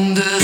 under